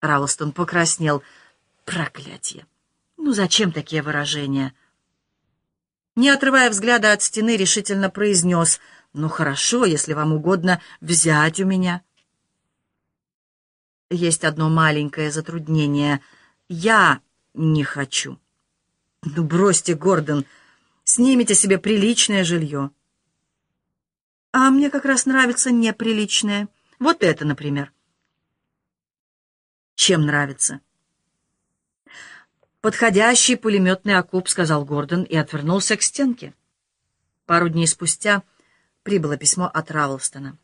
Ралстон покраснел. Проклятье! Ну зачем такие выражения? Не отрывая взгляда от стены, решительно произнес. Ну хорошо, если вам угодно взять у меня. Есть одно маленькое затруднение. Я не хочу. Ну бросьте, Гордон, снимите себе приличное жилье. А мне как раз нравится неприличное. Вот это, например. Чем нравится? «Подходящий пулеметный окоп», — сказал Гордон и отвернулся к стенке. Пару дней спустя прибыло письмо от Равлстона.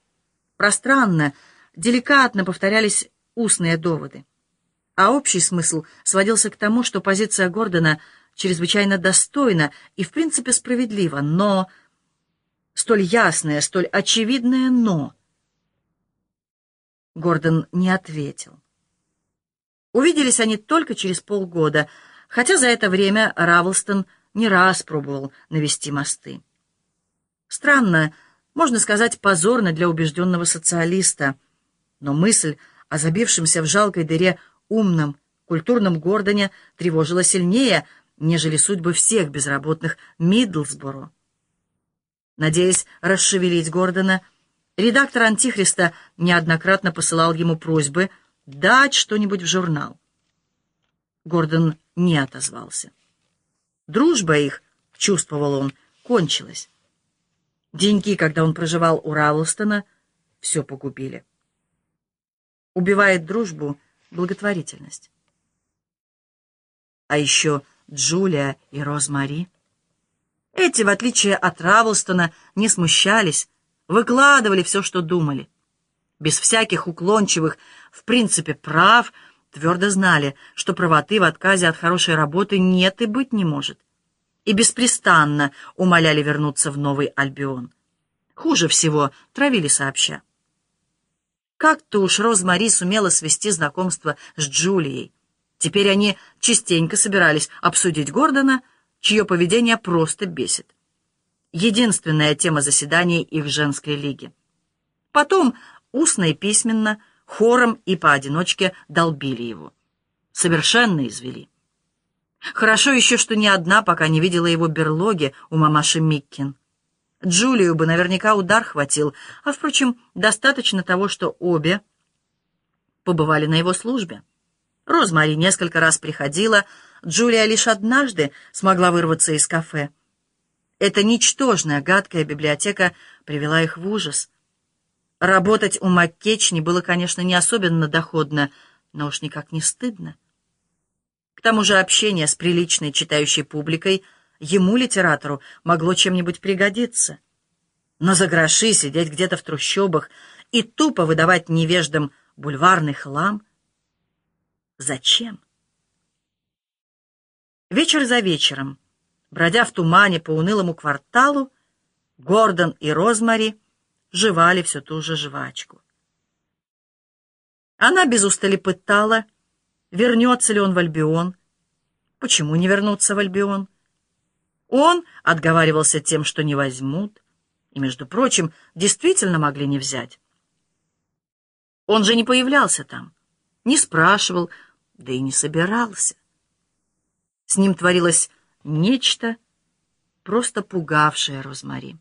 Пространно, деликатно повторялись устные доводы. А общий смысл сводился к тому, что позиция Гордона чрезвычайно достойна и, в принципе, справедлива, но... Столь ясное, столь очевидное «но». Гордон не ответил. Увиделись они только через полгода, хотя за это время Равлстон не раз пробовал навести мосты. Странно, можно сказать, позорно для убежденного социалиста, но мысль о забившемся в жалкой дыре умном, культурном Гордоне тревожила сильнее, нежели судьбы всех безработных Мидлсборо. Надеясь расшевелить Гордона, редактор «Антихриста» неоднократно посылал ему просьбы — дать что-нибудь в журнал. Гордон не отозвался. Дружба их, чувствовал он, кончилась. Деньги, когда он проживал у Равлстона, все погубили. Убивает дружбу благотворительность. А еще Джулия и Розмари. Эти, в отличие от Равлстона, не смущались, выкладывали все, что думали без всяких уклончивых, в принципе, прав, твердо знали, что правоты в отказе от хорошей работы нет и быть не может. И беспрестанно умоляли вернуться в Новый Альбион. Хуже всего травили сообща. Как-то уж Розмари сумела свести знакомство с Джулией. Теперь они частенько собирались обсудить Гордона, чье поведение просто бесит. Единственная тема заседаний их женской лиги. Потом устно и письменно, хором и поодиночке долбили его. Совершенно извели. Хорошо еще, что ни одна пока не видела его берлоги у мамаши Миккин. Джулию бы наверняка удар хватил, а, впрочем, достаточно того, что обе побывали на его службе. Розмари несколько раз приходила, Джулия лишь однажды смогла вырваться из кафе. Эта ничтожная, гадкая библиотека привела их в ужас — Работать у Маккечни было, конечно, не особенно доходно, но уж никак не стыдно. К тому же общение с приличной читающей публикой ему, литератору, могло чем-нибудь пригодиться. Но за гроши сидеть где-то в трущобах и тупо выдавать невеждам бульварный хлам — зачем? Вечер за вечером, бродя в тумане по унылому кварталу, Гордон и Розмари — жевали всю ту же жвачку. Она без устали пытала, вернется ли он в Альбион. Почему не вернуться в Альбион? Он отговаривался тем, что не возьмут, и, между прочим, действительно могли не взять. Он же не появлялся там, не спрашивал, да и не собирался. С ним творилось нечто, просто пугавшее Розмари.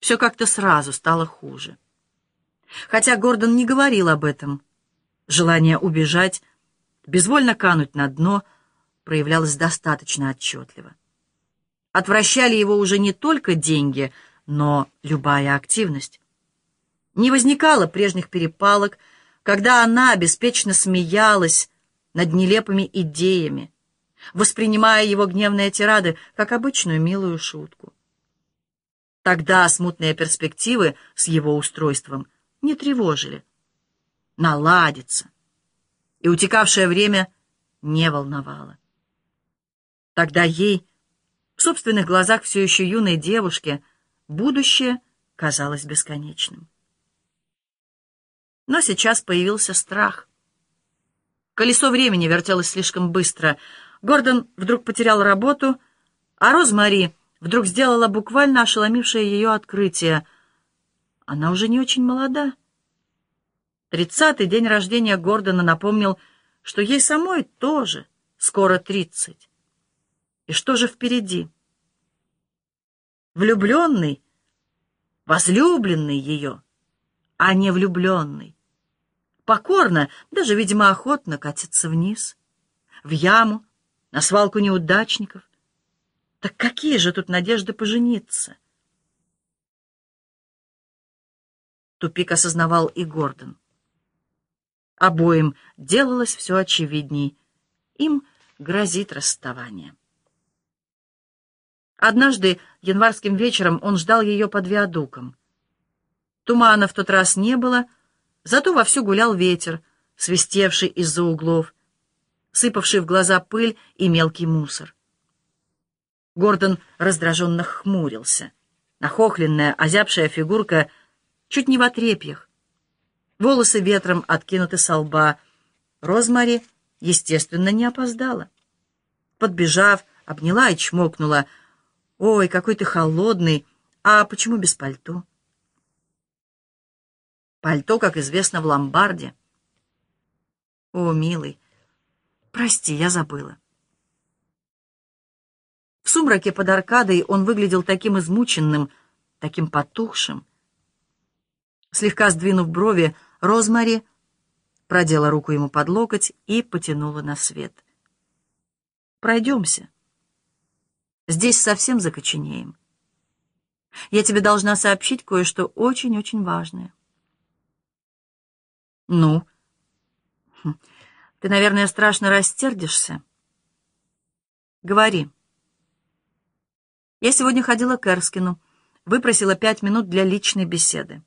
Все как-то сразу стало хуже. Хотя Гордон не говорил об этом. Желание убежать, безвольно кануть на дно, проявлялось достаточно отчетливо. Отвращали его уже не только деньги, но любая активность. Не возникало прежних перепалок, когда она беспечно смеялась над нелепыми идеями, воспринимая его гневные тирады как обычную милую шутку. Тогда смутные перспективы с его устройством не тревожили. Наладится. И утекавшее время не волновало. Тогда ей, в собственных глазах все еще юной девушке, будущее казалось бесконечным. Но сейчас появился страх. Колесо времени вертелось слишком быстро. Гордон вдруг потерял работу, а Розмари вдруг сделала буквально ошеломившее ее открытие. Она уже не очень молода. Тридцатый день рождения Гордона напомнил, что ей самой тоже скоро тридцать. И что же впереди? Влюбленный, возлюбленный ее, а не влюбленный. Покорно, даже, видимо, охотно катится вниз, в яму, на свалку неудачников. Так какие же тут надежды пожениться? Тупик осознавал и Гордон. Обоим делалось все очевидней. Им грозит расставание. Однажды январским вечером он ждал ее под виадуком. Тумана в тот раз не было, зато вовсю гулял ветер, свистевший из-за углов, сыпавший в глаза пыль и мелкий мусор. Гордон раздраженно хмурился. Нахохленная, озябшая фигурка чуть не в отрепьях. Волосы ветром откинуты со лба. Розмари, естественно, не опоздала. Подбежав, обняла и чмокнула. «Ой, какой ты холодный! А почему без пальто?» Пальто, как известно, в ломбарде. «О, милый, прости, я забыла». В сумраке под аркадой он выглядел таким измученным, таким потухшим. Слегка сдвинув брови, Розмари продела руку ему под локоть и потянула на свет. «Пройдемся. Здесь совсем закоченеем. Я тебе должна сообщить кое-что очень-очень важное». «Ну?» хм, «Ты, наверное, страшно растердишься?» «Говори». «Я сегодня ходила к Эрскину, выпросила пять минут для личной беседы.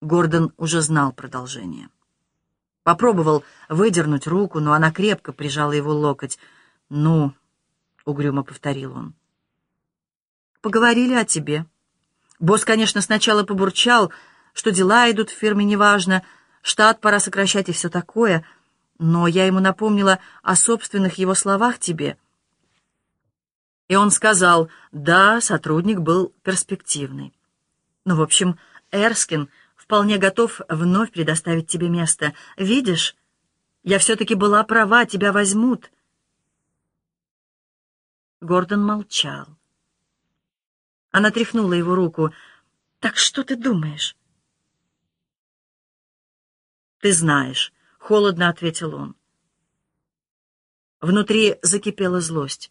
Гордон уже знал продолжение. Попробовал выдернуть руку, но она крепко прижала его локоть. «Ну», — угрюмо повторил он. «Поговорили о тебе. Босс, конечно, сначала побурчал, что дела идут в фирме неважно, штат пора сокращать и все такое, но я ему напомнила о собственных его словах тебе». И он сказал, да, сотрудник был перспективный. Ну, в общем, Эрскин вполне готов вновь предоставить тебе место. Видишь, я все-таки была права, тебя возьмут. Гордон молчал. Она тряхнула его руку. «Так что ты думаешь?» «Ты знаешь», — холодно ответил он. Внутри закипела злость.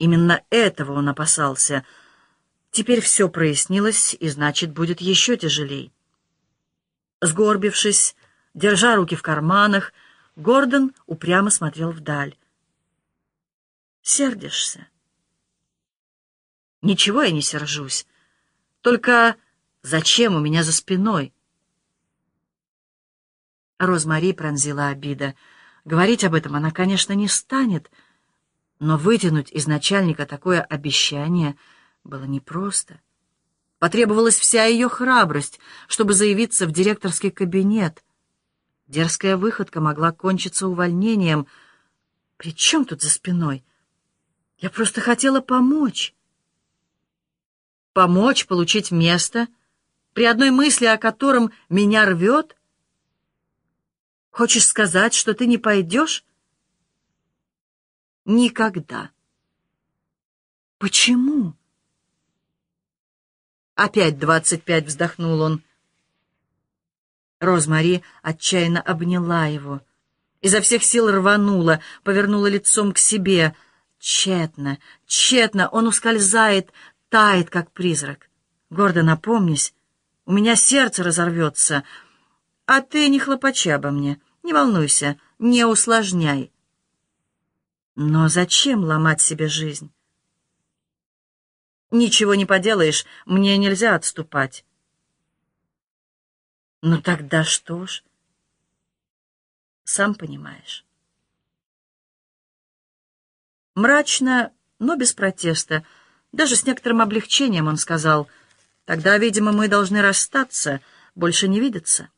Именно этого он опасался. Теперь все прояснилось, и значит, будет еще тяжелей. Сгорбившись, держа руки в карманах, Гордон упрямо смотрел вдаль. «Сердишься?» «Ничего я не сержусь. Только зачем у меня за спиной?» Розмари пронзила обида. Говорить об этом она, конечно, не станет, но вытянуть из начальника такое обещание было непросто. Потребовалась вся ее храбрость, чтобы заявиться в директорский кабинет. Дерзкая выходка могла кончиться увольнением. При чем тут за спиной? Я просто хотела помочь. Помочь получить место, при одной мысли о котором меня рвет? Хочешь сказать, что ты не пойдешь? Никогда. Почему? Опять двадцать пять вздохнул он. Розмари отчаянно обняла его. Изо всех сил рванула, повернула лицом к себе. Тщетно, тщетно, он ускользает, тает, как призрак. Гордо напомнись, у меня сердце разорвется. А ты не хлопачи обо мне, не волнуйся, не усложняй. Но зачем ломать себе жизнь? Ничего не поделаешь, мне нельзя отступать. Ну тогда что ж? Сам понимаешь. Мрачно, но без протеста, даже с некоторым облегчением он сказал, «Тогда, видимо, мы должны расстаться, больше не видеться».